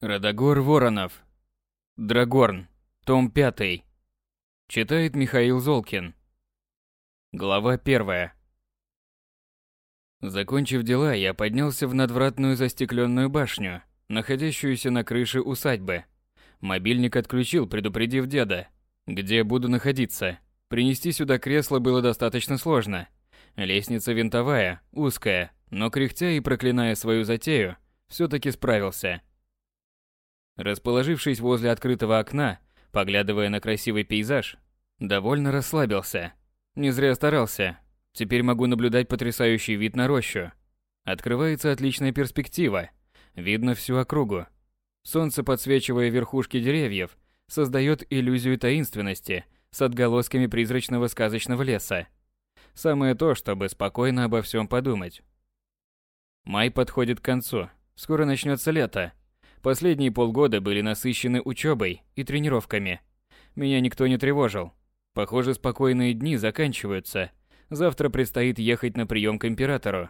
Радогор Воронов. Драгорн. Том 5. Читает Михаил Золкин. Глава 1. Закончив дела, я поднялся в надвратную застекленную башню, находящуюся на крыше усадьбы. Мобильник отключил, предупредив деда, где буду находиться. Принести сюда кресло было достаточно сложно. Лестница винтовая, узкая, но кряхтя и проклиная свою затею, все-таки справился. Расположившись возле открытого окна, поглядывая на красивый пейзаж, довольно расслабился. Не зря старался. Теперь могу наблюдать потрясающий вид на рощу. Открывается отличная перспектива. Видно всю округу. Солнце, подсвечивая верхушки деревьев, создает иллюзию таинственности с отголосками призрачного сказочного леса. Самое то, чтобы спокойно обо всем подумать. Май подходит к концу. Скоро начнется лето, Последние полгода были насыщены учебой и тренировками. Меня никто не тревожил. Похоже, спокойные дни заканчиваются. Завтра предстоит ехать на прием к императору.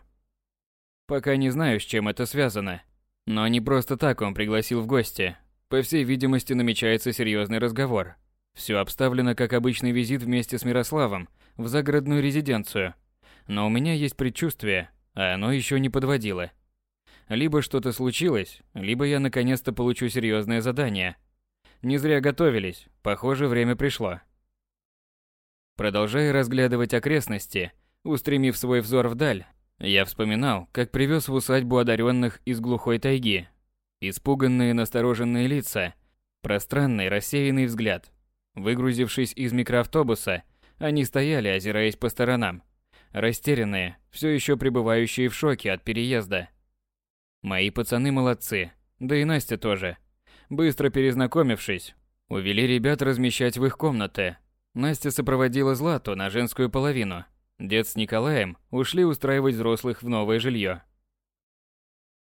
Пока не знаю, с чем это связано. Но не просто так он пригласил в гости. По всей видимости, намечается серьезный разговор. Все обставлено как обычный визит вместе с Мирославом в загородную резиденцию. Но у меня есть предчувствие, а оно еще не подводило. Либо что-то случилось, либо я наконец-то получу серьезное задание. Не зря готовились, похоже, время пришло. Продолжая разглядывать окрестности, устремив свой взор вдаль, я вспоминал, как привез в усадьбу одаренных из глухой тайги. Испуганные, настороженные лица, пространный, рассеянный взгляд. Выгрузившись из микроавтобуса, они стояли, озираясь по сторонам. Растерянные, все еще пребывающие в шоке от переезда. Мои пацаны молодцы, да и Настя тоже. Быстро перезнакомившись, увели ребят размещать в их комнаты. Настя сопроводила Злату на женскую половину. Дед с Николаем ушли устраивать взрослых в новое жилье.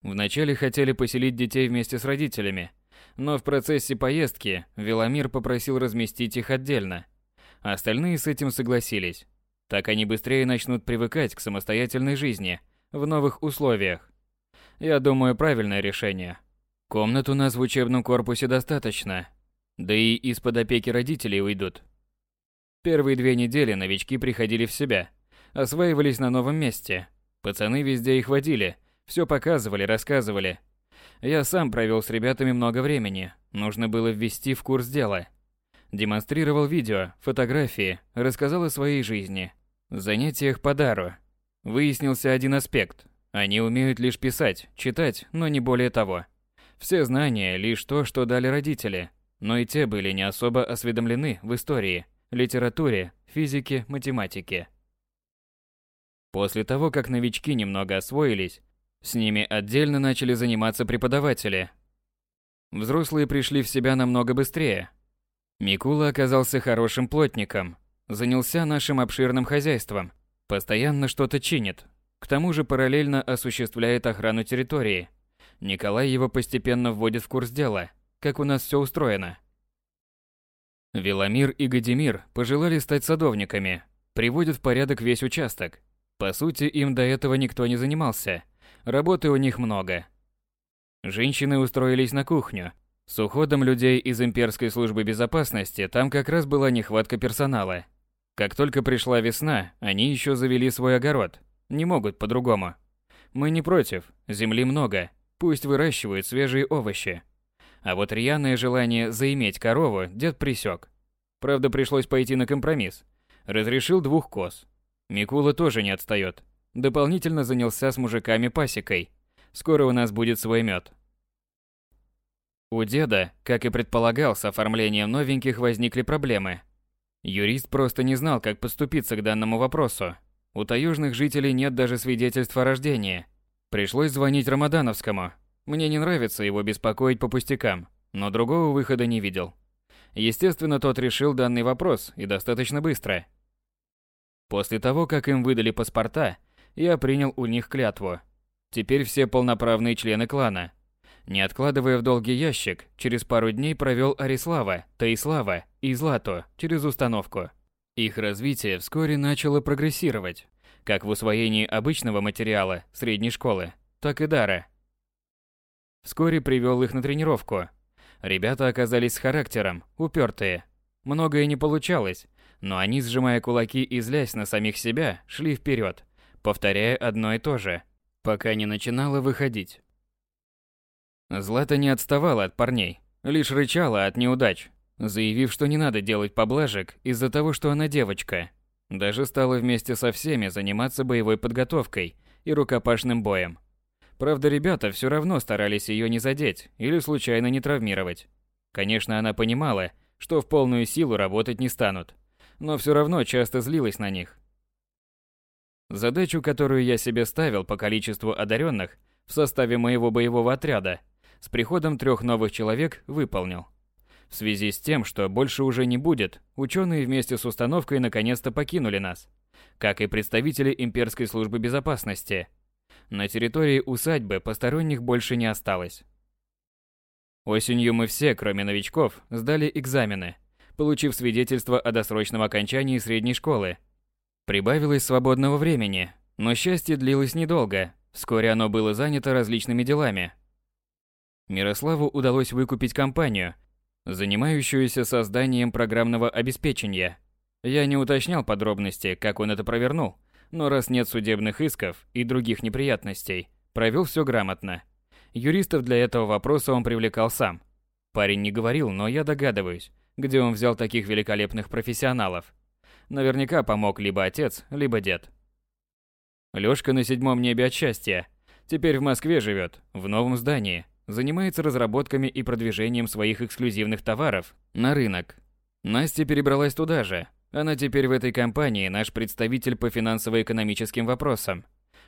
Вначале хотели поселить детей вместе с родителями, но в процессе поездки Веломир попросил разместить их отдельно. Остальные с этим согласились. Так они быстрее начнут привыкать к самостоятельной жизни в новых условиях. Я думаю, правильное решение. Комнат у нас в учебном корпусе достаточно. Да и из-под опеки родителей уйдут. Первые две недели новички приходили в себя. Осваивались на новом месте. Пацаны везде их водили. Все показывали, рассказывали. Я сам провел с ребятами много времени. Нужно было ввести в курс дела. Демонстрировал видео, фотографии, рассказал о своей жизни. Занятиях по дару. Выяснился один аспект. Они умеют лишь писать, читать, но не более того. Все знания лишь то, что дали родители, но и те были не особо осведомлены в истории, литературе, физике, математике. После того, как новички немного освоились, с ними отдельно начали заниматься преподаватели. Взрослые пришли в себя намного быстрее. Микула оказался хорошим плотником, занялся нашим обширным хозяйством, постоянно что-то чинит, к тому же параллельно осуществляет охрану территории. Николай его постепенно вводит в курс дела, как у нас все устроено. Веломир и Гадимир пожелали стать садовниками, приводят в порядок весь участок. По сути, им до этого никто не занимался. Работы у них много. Женщины устроились на кухню. С уходом людей из имперской службы безопасности там как раз была нехватка персонала. Как только пришла весна, они еще завели свой огород – не могут по-другому. Мы не против, земли много, пусть выращивают свежие овощи. А вот рьяное желание заиметь корову дед присек. Правда, пришлось пойти на компромисс. Разрешил двух коз. Микула тоже не отстает. Дополнительно занялся с мужиками пасекой. Скоро у нас будет свой мед. У деда, как и предполагал, с оформлением новеньких возникли проблемы. Юрист просто не знал, как подступиться к данному вопросу. У таежных жителей нет даже свидетельства о рождении. Пришлось звонить Рамадановскому. Мне не нравится его беспокоить по пустякам, но другого выхода не видел. Естественно, тот решил данный вопрос и достаточно быстро. После того, как им выдали паспорта, я принял у них клятву. Теперь все полноправные члены клана. Не откладывая в долгий ящик, через пару дней провел Арислава, Таислава и Злату через установку. Их развитие вскоре начало прогрессировать, как в усвоении обычного материала средней школы, так и дара. Вскоре привел их на тренировку. Ребята оказались с характером, упертые. Многое не получалось, но они, сжимая кулаки и злясь на самих себя, шли вперед, повторяя одно и то же, пока не начинало выходить. Злата не отставала от парней, лишь рычала от неудач, заявив, что не надо делать поблажек из-за того, что она девочка. Даже стала вместе со всеми заниматься боевой подготовкой и рукопашным боем. Правда, ребята все равно старались ее не задеть или случайно не травмировать. Конечно, она понимала, что в полную силу работать не станут, но все равно часто злилась на них. Задачу, которую я себе ставил по количеству одаренных в составе моего боевого отряда, с приходом трех новых человек выполнил. В связи с тем, что больше уже не будет, ученые вместе с установкой наконец-то покинули нас, как и представители имперской службы безопасности. На территории усадьбы посторонних больше не осталось. Осенью мы все, кроме новичков, сдали экзамены, получив свидетельство о досрочном окончании средней школы. Прибавилось свободного времени, но счастье длилось недолго. Вскоре оно было занято различными делами. Мирославу удалось выкупить компанию, занимающуюся созданием программного обеспечения. Я не уточнял подробности, как он это провернул, но раз нет судебных исков и других неприятностей, провел все грамотно. Юристов для этого вопроса он привлекал сам. Парень не говорил, но я догадываюсь, где он взял таких великолепных профессионалов. Наверняка помог либо отец, либо дед. Лёшка на седьмом небе от счастья. Теперь в Москве живет, в новом здании, занимается разработками и продвижением своих эксклюзивных товаров на рынок. Настя перебралась туда же. Она теперь в этой компании наш представитель по финансово-экономическим вопросам.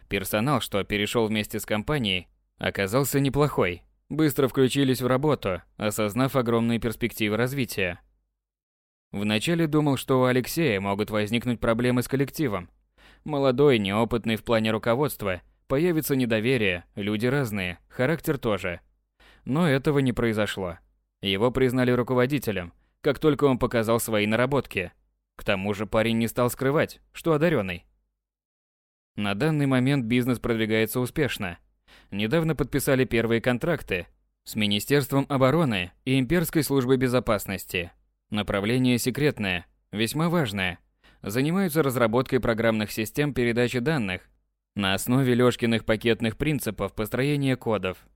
Персонал, что перешел вместе с компанией, оказался неплохой. Быстро включились в работу, осознав огромные перспективы развития. Вначале думал, что у Алексея могут возникнуть проблемы с коллективом. Молодой, неопытный в плане руководства, появится недоверие, люди разные, характер тоже – но этого не произошло. Его признали руководителем, как только он показал свои наработки. К тому же парень не стал скрывать, что одаренный. На данный момент бизнес продвигается успешно. Недавно подписали первые контракты с Министерством обороны и Имперской службой безопасности. Направление секретное, весьма важное. Занимаются разработкой программных систем передачи данных на основе Лёшкиных пакетных принципов построения кодов –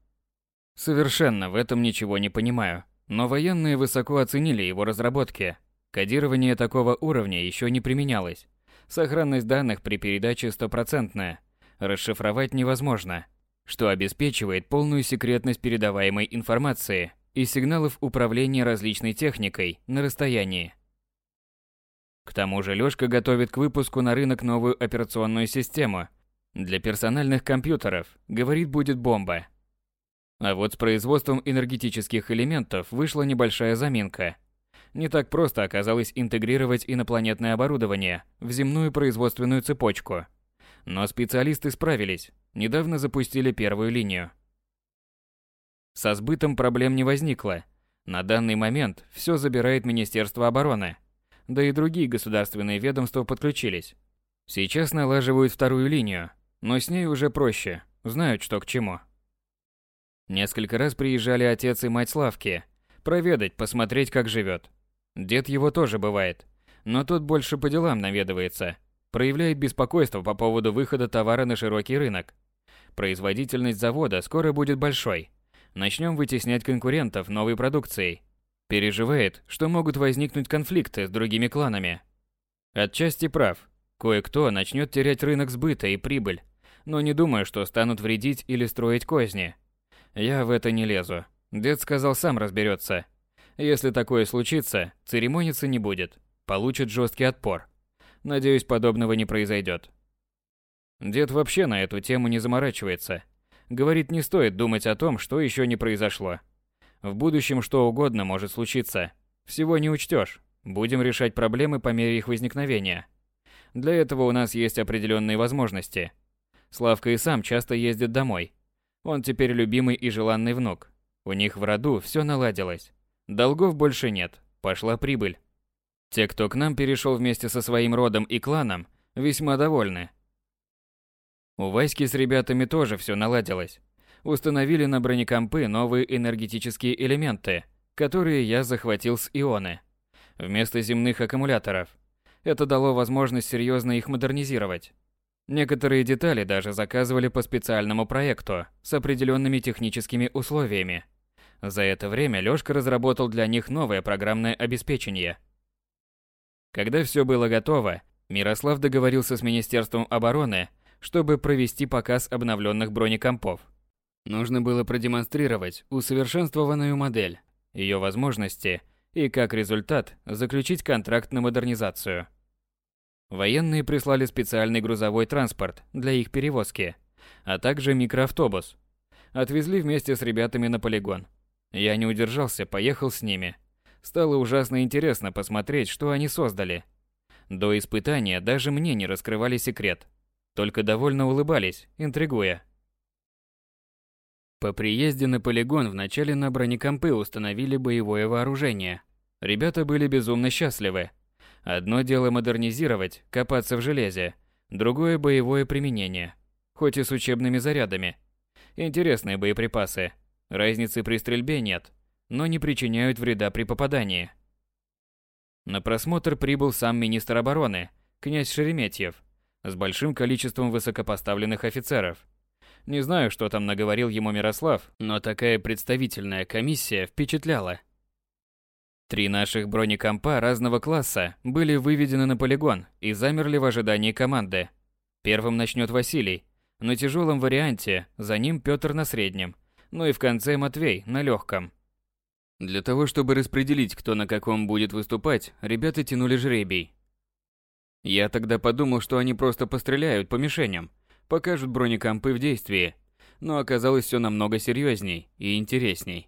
Совершенно в этом ничего не понимаю, но военные высоко оценили его разработки. Кодирование такого уровня еще не применялось. Сохранность данных при передаче стопроцентная. Расшифровать невозможно, что обеспечивает полную секретность передаваемой информации и сигналов управления различной техникой на расстоянии. К тому же Лёшка готовит к выпуску на рынок новую операционную систему для персональных компьютеров. Говорит, будет бомба. А вот с производством энергетических элементов вышла небольшая заминка. Не так просто оказалось интегрировать инопланетное оборудование в земную производственную цепочку. Но специалисты справились, недавно запустили первую линию. Со сбытом проблем не возникло. На данный момент все забирает Министерство обороны. Да и другие государственные ведомства подключились. Сейчас налаживают вторую линию, но с ней уже проще, знают, что к чему. Несколько раз приезжали отец и мать Славки. Проведать, посмотреть, как живет. Дед его тоже бывает. Но тот больше по делам наведывается. Проявляет беспокойство по поводу выхода товара на широкий рынок. Производительность завода скоро будет большой. Начнем вытеснять конкурентов новой продукцией. Переживает, что могут возникнуть конфликты с другими кланами. Отчасти прав. Кое-кто начнет терять рынок сбыта и прибыль, но не думаю, что станут вредить или строить козни. Я в это не лезу. Дед сказал, сам разберется. Если такое случится, церемониться не будет. Получит жесткий отпор. Надеюсь, подобного не произойдет. Дед вообще на эту тему не заморачивается. Говорит, не стоит думать о том, что еще не произошло. В будущем что угодно может случиться. Всего не учтешь. Будем решать проблемы по мере их возникновения. Для этого у нас есть определенные возможности. Славка и сам часто ездит домой. Он теперь любимый и желанный внук. У них в роду все наладилось. Долгов больше нет, пошла прибыль. Те, кто к нам перешел вместе со своим родом и кланом, весьма довольны. У Васьки с ребятами тоже все наладилось. Установили на бронекомпы новые энергетические элементы, которые я захватил с Ионы. Вместо земных аккумуляторов. Это дало возможность серьезно их модернизировать. Некоторые детали даже заказывали по специальному проекту с определенными техническими условиями. За это время Лёшка разработал для них новое программное обеспечение. Когда все было готово, Мирослав договорился с Министерством обороны, чтобы провести показ обновленных бронекомпов. Нужно было продемонстрировать усовершенствованную модель, ее возможности и, как результат, заключить контракт на модернизацию. Военные прислали специальный грузовой транспорт для их перевозки, а также микроавтобус. Отвезли вместе с ребятами на полигон. Я не удержался, поехал с ними. Стало ужасно интересно посмотреть, что они создали. До испытания даже мне не раскрывали секрет. Только довольно улыбались, интригуя. По приезде на полигон вначале на бронекомпы установили боевое вооружение. Ребята были безумно счастливы, Одно дело модернизировать, копаться в железе, другое боевое применение, хоть и с учебными зарядами. Интересные боеприпасы. Разницы при стрельбе нет, но не причиняют вреда при попадании. На просмотр прибыл сам министр обороны, князь Шереметьев, с большим количеством высокопоставленных офицеров. Не знаю, что там наговорил ему Мирослав, но такая представительная комиссия впечатляла. Три наших бронекомпа разного класса были выведены на полигон и замерли в ожидании команды. Первым начнет Василий, на тяжелом варианте, за ним Петр на среднем, ну и в конце Матвей на легком. Для того, чтобы распределить, кто на каком будет выступать, ребята тянули жребий. Я тогда подумал, что они просто постреляют по мишеням, покажут бронекомпы в действии, но оказалось все намного серьезней и интересней.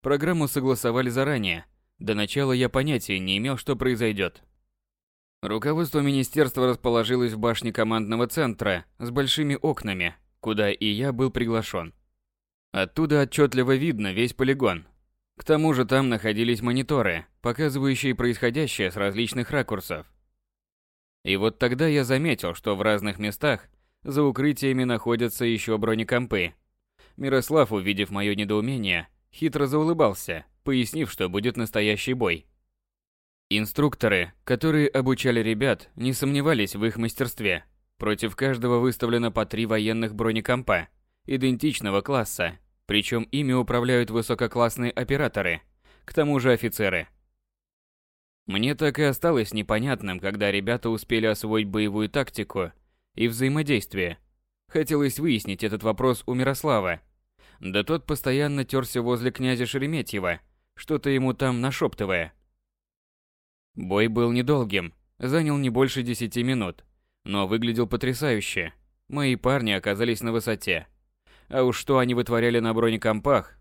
Программу согласовали заранее – до начала я понятия не имел, что произойдет. Руководство министерства расположилось в башне командного центра с большими окнами, куда и я был приглашен. Оттуда отчетливо видно весь полигон. К тому же там находились мониторы, показывающие происходящее с различных ракурсов. И вот тогда я заметил, что в разных местах за укрытиями находятся еще бронекомпы. Мирослав, увидев мое недоумение, хитро заулыбался – пояснив, что будет настоящий бой. Инструкторы, которые обучали ребят, не сомневались в их мастерстве. Против каждого выставлено по три военных бронекомпа, идентичного класса, причем ими управляют высококлассные операторы, к тому же офицеры. Мне так и осталось непонятным, когда ребята успели освоить боевую тактику и взаимодействие. Хотелось выяснить этот вопрос у Мирослава. Да тот постоянно терся возле князя Шереметьева, что-то ему там нашептывая. Бой был недолгим, занял не больше десяти минут, но выглядел потрясающе. Мои парни оказались на высоте. А уж что они вытворяли на бронекомпах,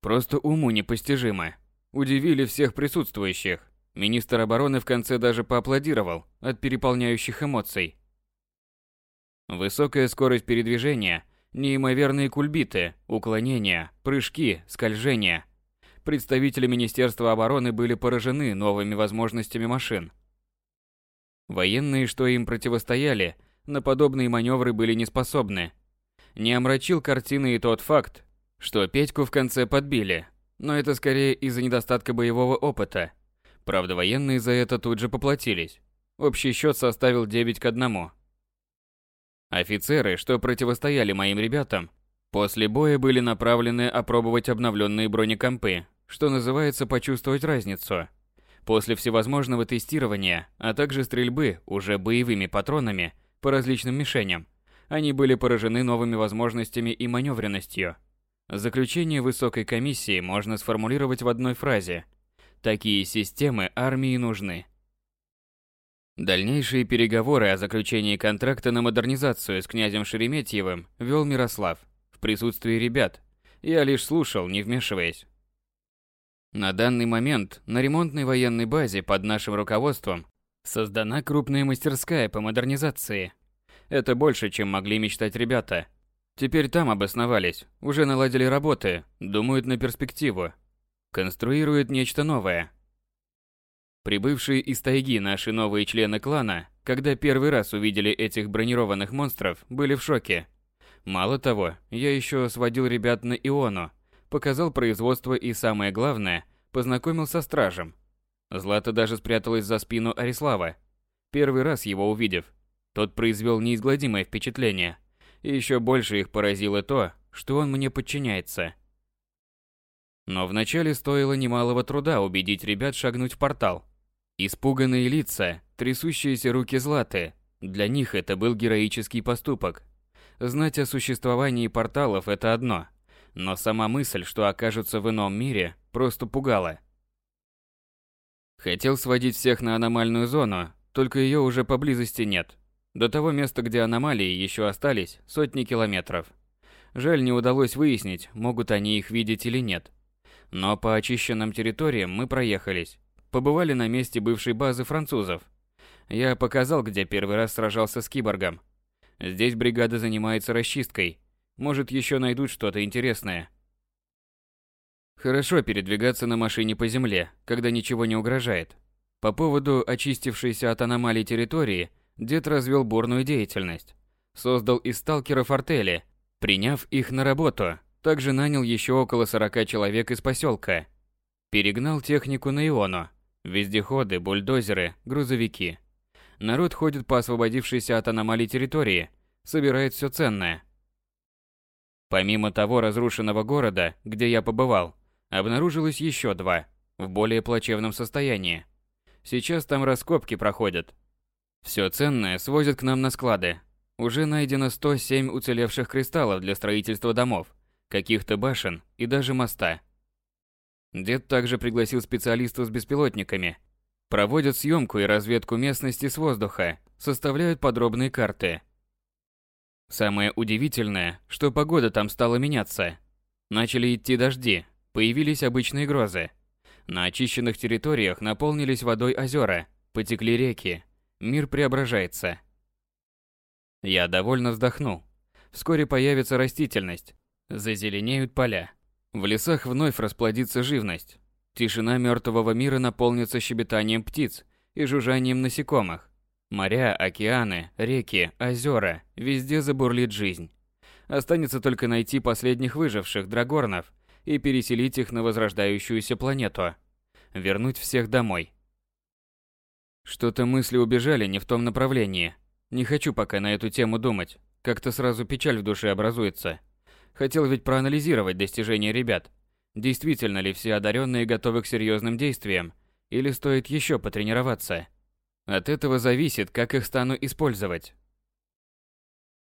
просто уму непостижимо. Удивили всех присутствующих. Министр обороны в конце даже поаплодировал от переполняющих эмоций. Высокая скорость передвижения, неимоверные кульбиты, уклонения, прыжки, скольжения, представители Министерства обороны были поражены новыми возможностями машин. Военные, что им противостояли, на подобные маневры были не способны. Не омрачил картины и тот факт, что Петьку в конце подбили, но это скорее из-за недостатка боевого опыта. Правда, военные за это тут же поплатились. Общий счет составил 9 к 1. Офицеры, что противостояли моим ребятам, после боя были направлены опробовать обновленные бронекомпы, что называется почувствовать разницу. После всевозможного тестирования, а также стрельбы уже боевыми патронами по различным мишеням, они были поражены новыми возможностями и маневренностью. Заключение высокой комиссии можно сформулировать в одной фразе. Такие системы армии нужны. Дальнейшие переговоры о заключении контракта на модернизацию с князем Шереметьевым вел Мирослав в присутствии ребят. Я лишь слушал, не вмешиваясь. На данный момент на ремонтной военной базе под нашим руководством создана крупная мастерская по модернизации. Это больше, чем могли мечтать ребята. Теперь там обосновались, уже наладили работы, думают на перспективу. Конструируют нечто новое. Прибывшие из тайги наши новые члены клана, когда первый раз увидели этих бронированных монстров, были в шоке. Мало того, я еще сводил ребят на Иону, показал производство и, самое главное, познакомил со стражем. Злата даже спряталась за спину Арислава. Первый раз его увидев, тот произвел неизгладимое впечатление. И еще больше их поразило то, что он мне подчиняется. Но вначале стоило немалого труда убедить ребят шагнуть в портал. Испуганные лица, трясущиеся руки Златы, для них это был героический поступок. Знать о существовании порталов – это одно, но сама мысль, что окажутся в ином мире, просто пугала. Хотел сводить всех на аномальную зону, только ее уже поблизости нет. До того места, где аномалии еще остались, сотни километров. Жаль, не удалось выяснить, могут они их видеть или нет. Но по очищенным территориям мы проехались. Побывали на месте бывшей базы французов. Я показал, где первый раз сражался с киборгом. Здесь бригада занимается расчисткой. Может, еще найдут что-то интересное. Хорошо передвигаться на машине по земле, когда ничего не угрожает. По поводу очистившейся от аномалий территории, дед развел бурную деятельность. Создал из сталкеров артели, приняв их на работу. Также нанял еще около 40 человек из поселка. Перегнал технику на Иону. Вездеходы, бульдозеры, грузовики. Народ ходит по освободившейся от аномалий территории, собирает все ценное. Помимо того разрушенного города, где я побывал, обнаружилось еще два, в более плачевном состоянии. Сейчас там раскопки проходят. Все ценное свозят к нам на склады. Уже найдено 107 уцелевших кристаллов для строительства домов, каких-то башен и даже моста. Дед также пригласил специалистов с беспилотниками, Проводят съемку и разведку местности с воздуха, составляют подробные карты. Самое удивительное, что погода там стала меняться. Начали идти дожди, появились обычные грозы. На очищенных территориях наполнились водой озера, потекли реки. Мир преображается. Я довольно вздохнул. Вскоре появится растительность, зазеленеют поля. В лесах вновь расплодится живность. Тишина мертвого мира наполнится щебетанием птиц и жужжанием насекомых. Моря, океаны, реки, озера – везде забурлит жизнь. Останется только найти последних выживших драгорнов и переселить их на возрождающуюся планету. Вернуть всех домой. Что-то мысли убежали не в том направлении. Не хочу пока на эту тему думать. Как-то сразу печаль в душе образуется. Хотел ведь проанализировать достижения ребят – Действительно ли все одаренные готовы к серьезным действиям, или стоит еще потренироваться? От этого зависит, как их стану использовать.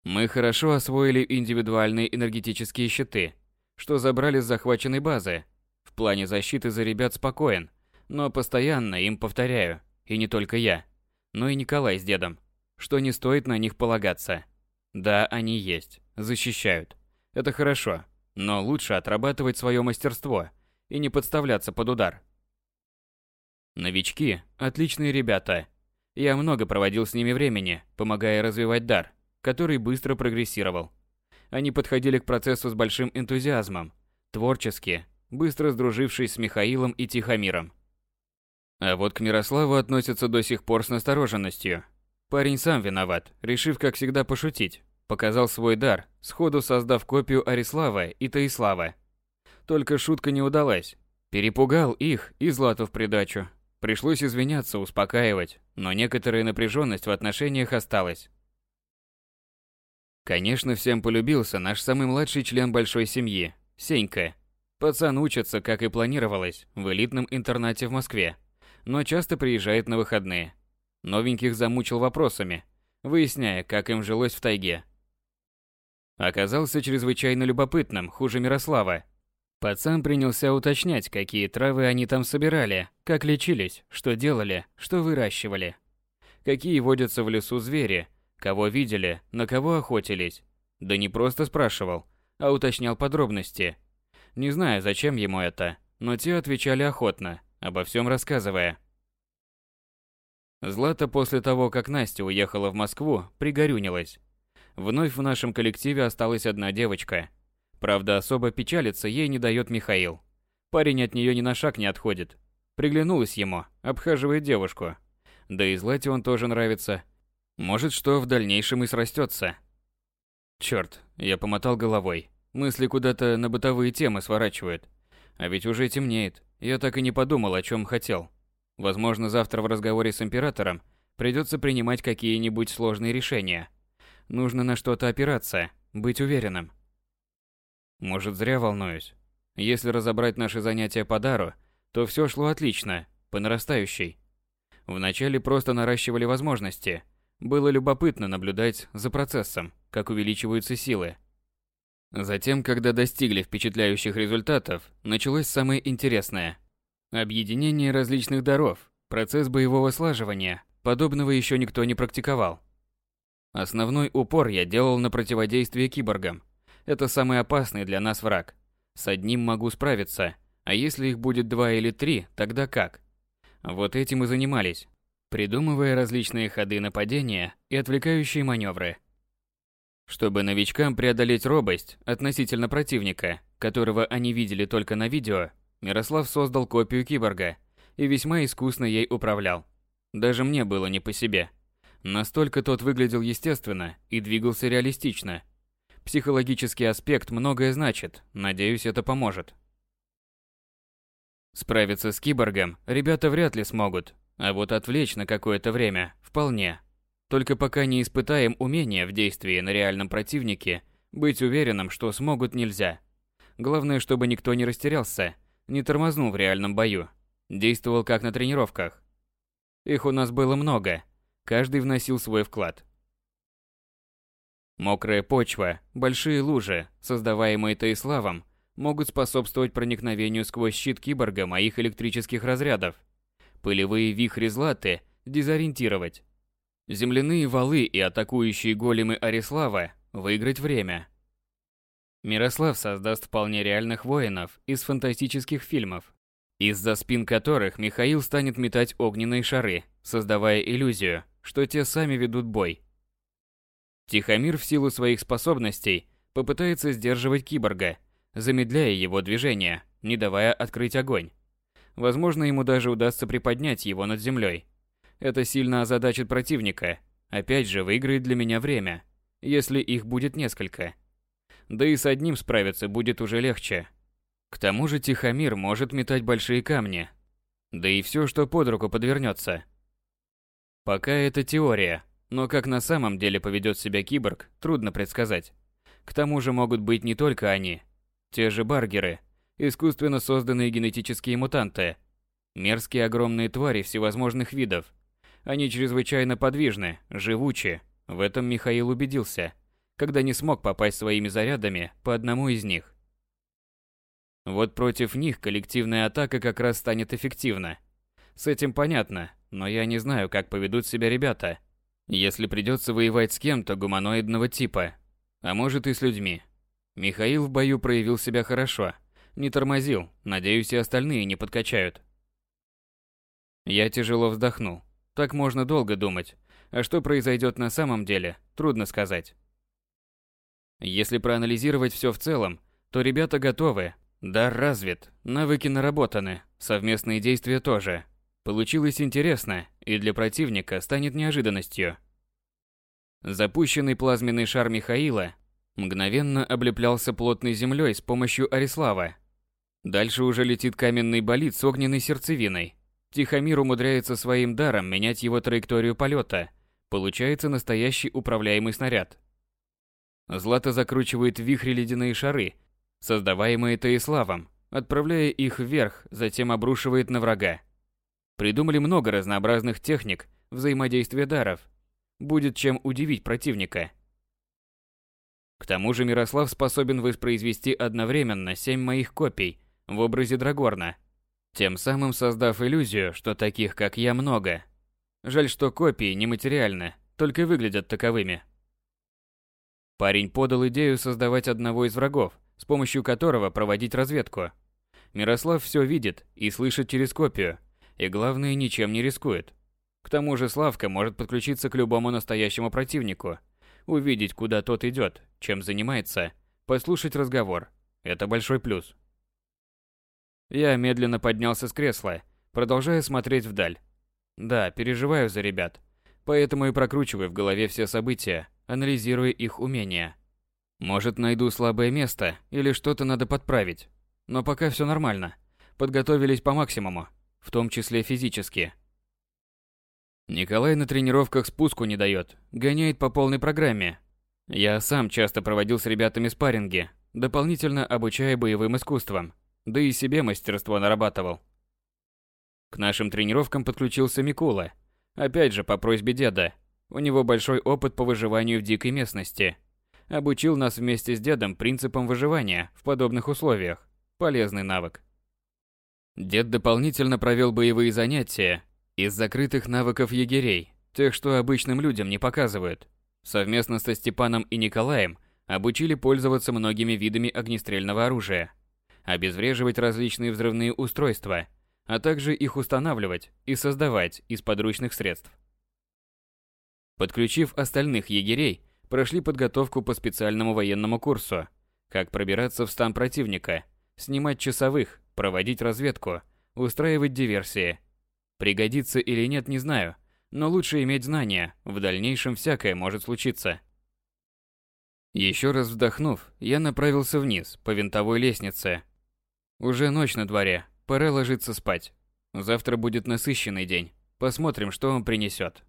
Мы хорошо освоили индивидуальные энергетические щиты, что забрали с захваченной базы. В плане защиты за ребят спокоен, но постоянно им повторяю, и не только я, но и Николай с дедом, что не стоит на них полагаться. Да, они есть, защищают. Это хорошо, но лучше отрабатывать свое мастерство и не подставляться под удар. Новички – отличные ребята. Я много проводил с ними времени, помогая развивать дар, который быстро прогрессировал. Они подходили к процессу с большим энтузиазмом, творчески, быстро сдружившись с Михаилом и Тихомиром. А вот к Мирославу относятся до сих пор с настороженностью. Парень сам виноват, решив как всегда пошутить, Показал свой дар, сходу создав копию Арислава и Таислава. Только шутка не удалась. Перепугал их и Злату в придачу. Пришлось извиняться, успокаивать, но некоторая напряженность в отношениях осталась. Конечно, всем полюбился наш самый младший член большой семьи, Сенька. Пацан учится, как и планировалось, в элитном интернате в Москве, но часто приезжает на выходные. Новеньких замучил вопросами, выясняя, как им жилось в тайге. Оказался чрезвычайно любопытным, хуже Мирослава. Пацан принялся уточнять, какие травы они там собирали, как лечились, что делали, что выращивали. Какие водятся в лесу звери, кого видели, на кого охотились. Да не просто спрашивал, а уточнял подробности. Не знаю, зачем ему это, но те отвечали охотно, обо всем рассказывая. Злата после того, как Настя уехала в Москву, пригорюнилась. Вновь в нашем коллективе осталась одна девочка. Правда, особо печалиться ей не дает Михаил. Парень от нее ни на шаг не отходит. Приглянулась ему, обхаживает девушку. Да и Злате он тоже нравится. Может, что в дальнейшем и срастется. Черт, я помотал головой. Мысли куда-то на бытовые темы сворачивают. А ведь уже темнеет. Я так и не подумал, о чем хотел. Возможно, завтра в разговоре с императором придется принимать какие-нибудь сложные решения. Нужно на что-то опираться, быть уверенным. Может, зря волнуюсь. Если разобрать наши занятия по дару, то все шло отлично, по нарастающей. Вначале просто наращивали возможности. Было любопытно наблюдать за процессом, как увеличиваются силы. Затем, когда достигли впечатляющих результатов, началось самое интересное. Объединение различных даров, процесс боевого слаживания. Подобного еще никто не практиковал. Основной упор я делал на противодействие киборгам. Это самый опасный для нас враг. С одним могу справиться, а если их будет два или три, тогда как? Вот этим и занимались, придумывая различные ходы нападения и отвлекающие маневры. Чтобы новичкам преодолеть робость относительно противника, которого они видели только на видео, Мирослав создал копию киборга и весьма искусно ей управлял. Даже мне было не по себе. Настолько тот выглядел естественно и двигался реалистично. Психологический аспект многое значит, надеюсь, это поможет. Справиться с киборгом ребята вряд ли смогут, а вот отвлечь на какое-то время – вполне. Только пока не испытаем умения в действии на реальном противнике, быть уверенным, что смогут нельзя. Главное, чтобы никто не растерялся, не тормознул в реальном бою. Действовал как на тренировках. Их у нас было много, каждый вносил свой вклад. Мокрая почва, большие лужи, создаваемые Таиславом, могут способствовать проникновению сквозь щит киборга моих электрических разрядов. Пылевые вихри златы дезориентировать. Земляные валы и атакующие големы Арислава выиграть время. Мирослав создаст вполне реальных воинов из фантастических фильмов, из-за спин которых Михаил станет метать огненные шары, создавая иллюзию, что те сами ведут бой. Тихомир в силу своих способностей попытается сдерживать киборга, замедляя его движение, не давая открыть огонь. Возможно, ему даже удастся приподнять его над землей. Это сильно озадачит противника. Опять же, выиграет для меня время, если их будет несколько. Да и с одним справиться будет уже легче. К тому же Тихомир может метать большие камни. Да и все, что под руку подвернется. Пока это теория, но как на самом деле поведет себя киборг, трудно предсказать. К тому же могут быть не только они, те же баргеры, искусственно созданные генетические мутанты, мерзкие огромные твари всевозможных видов. Они чрезвычайно подвижны, живучи. В этом Михаил убедился, когда не смог попасть своими зарядами по одному из них. Вот против них коллективная атака как раз станет эффективна. С этим понятно, но я не знаю, как поведут себя ребята, если придется воевать с кем-то гуманоидного типа, а может и с людьми. Михаил в бою проявил себя хорошо. Не тормозил, надеюсь, и остальные не подкачают. Я тяжело вздохнул. Так можно долго думать. А что произойдет на самом деле, трудно сказать. Если проанализировать все в целом, то ребята готовы, дар развит, навыки наработаны, совместные действия тоже. Получилось интересно, и для противника станет неожиданностью. Запущенный плазменный шар Михаила мгновенно облеплялся плотной землей с помощью Арислава. Дальше уже летит каменный болид с огненной сердцевиной. Тихомир умудряется своим даром менять его траекторию полета. Получается настоящий управляемый снаряд. Злато закручивает в вихре ледяные шары, создаваемые Таиславом, отправляя их вверх, затем обрушивает на врага. Придумали много разнообразных техник взаимодействия даров. Будет чем удивить противника. К тому же Мирослав способен воспроизвести одновременно семь моих копий в образе Драгорна, тем самым создав иллюзию, что таких, как я, много. Жаль, что копии нематериальны, только выглядят таковыми. Парень подал идею создавать одного из врагов, с помощью которого проводить разведку. Мирослав все видит и слышит через копию, и главное, ничем не рискует. К тому же Славка может подключиться к любому настоящему противнику – увидеть, куда тот идет, чем занимается, послушать разговор. Это большой плюс. Я медленно поднялся с кресла, продолжая смотреть вдаль. Да, переживаю за ребят, поэтому и прокручиваю в голове все события, анализируя их умения. Может, найду слабое место или что-то надо подправить. Но пока все нормально. Подготовились по максимуму, в том числе физически. Николай на тренировках спуску не дает, гоняет по полной программе. Я сам часто проводил с ребятами спарринги, дополнительно обучая боевым искусствам, да и себе мастерство нарабатывал. К нашим тренировкам подключился Микула, опять же по просьбе деда. У него большой опыт по выживанию в дикой местности. Обучил нас вместе с дедом принципам выживания в подобных условиях. Полезный навык. Дед дополнительно провел боевые занятия из закрытых навыков егерей, тех, что обычным людям не показывают. Совместно со Степаном и Николаем обучили пользоваться многими видами огнестрельного оружия, обезвреживать различные взрывные устройства, а также их устанавливать и создавать из подручных средств. Подключив остальных егерей, прошли подготовку по специальному военному курсу, как пробираться в стан противника, снимать часовых, проводить разведку, устраивать диверсии. Пригодится или нет, не знаю, но лучше иметь знания, в дальнейшем всякое может случиться. Еще раз вздохнув, я направился вниз, по винтовой лестнице. Уже ночь на дворе, пора ложиться спать. Завтра будет насыщенный день. Посмотрим, что он принесет.